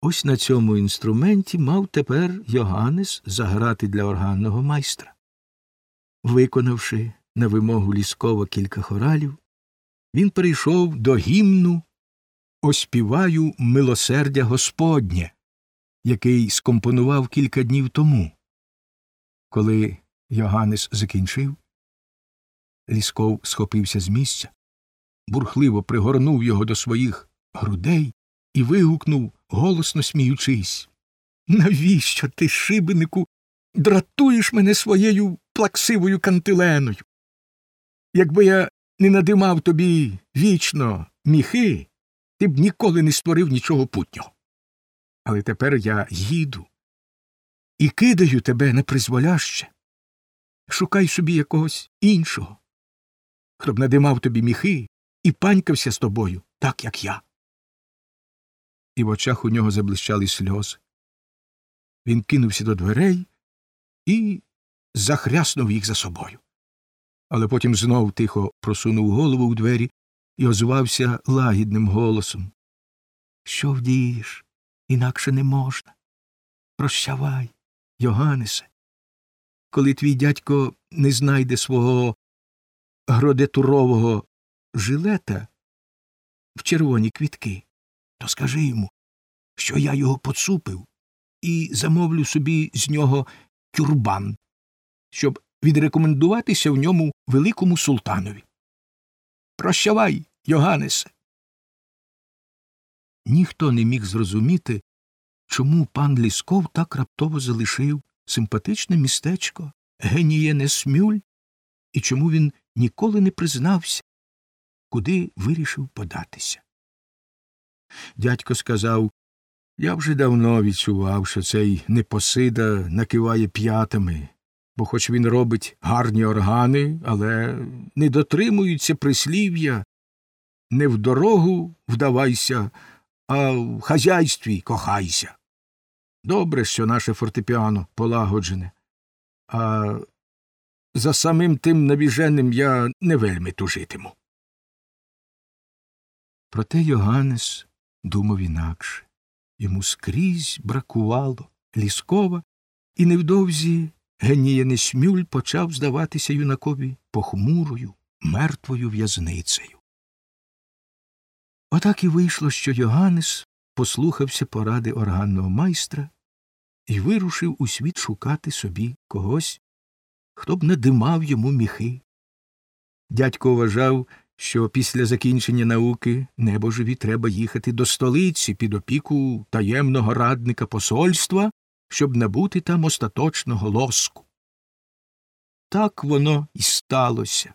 Ось на цьому інструменті мав тепер Йоганнес заграти для органного майстра. Виконавши на вимогу Ліскова кілька хоралів, він перейшов до гімну Оспіваю милосердя Господнє, який скомпонував кілька днів тому. Коли Йоганнес закінчив, Лісков схопився з місця, бурхливо пригорнув його до своїх грудей і вигукнув, голосно сміючись. Навіщо ти, шибенику, дратуєш мене своєю плаксивою кантиленою? Якби я не надимав тобі вічно міхи, ти б ніколи не створив нічого путнього. Але тепер я їду і кидаю тебе на призволяще. Шукай собі якогось іншого, хто б надимав тобі міхи і панькався з тобою, так як я. І в очах у нього заблищали сльози. Він кинувся до дверей і захряснув їх за собою. Але потім знов тихо просунув голову у двері і озвався лагідним голосом. Що вдієш? Інакше не можна. Прощавай, Йоганнесе. Коли твій дядько не знайде свого гродетурового жилета в червоні квітки, то скажи йому, що я його поцупив і замовлю собі з нього тюрбан, щоб відрекомендуватися в ньому великому султанові. Прощавай, Йоганнесе. Ніхто не міг зрозуміти, чому пан Лісков так раптово залишив симпатичне містечко Генієне Смюль і чому він ніколи не признався, куди вирішив податися. Дядько сказав я вже давно відчував, що цей непосида накиває п'ятами, бо хоч він робить гарні органи, але не дотримуються прислів'я не в дорогу вдавайся, а в хазяйстві кохайся. Добре, що наше фортепіано полагоджене, а за самим тим навіженим я не вельми тужитиму. Проте Йоганнес думав інакше. Йому скрізь бракувало ліскова, і невдовзі генієний смюль почав здаватися юнакові похмурою, мертвою в'язницею. Отак і вийшло, що Йоганнес послухався поради органного майстра і вирушив у світ шукати собі когось, хто б надимав йому міхи. Дядько вважав, що після закінчення науки небожеві треба їхати до столиці під опіку таємного радника посольства, щоб набути там остаточного лоску. Так воно і сталося.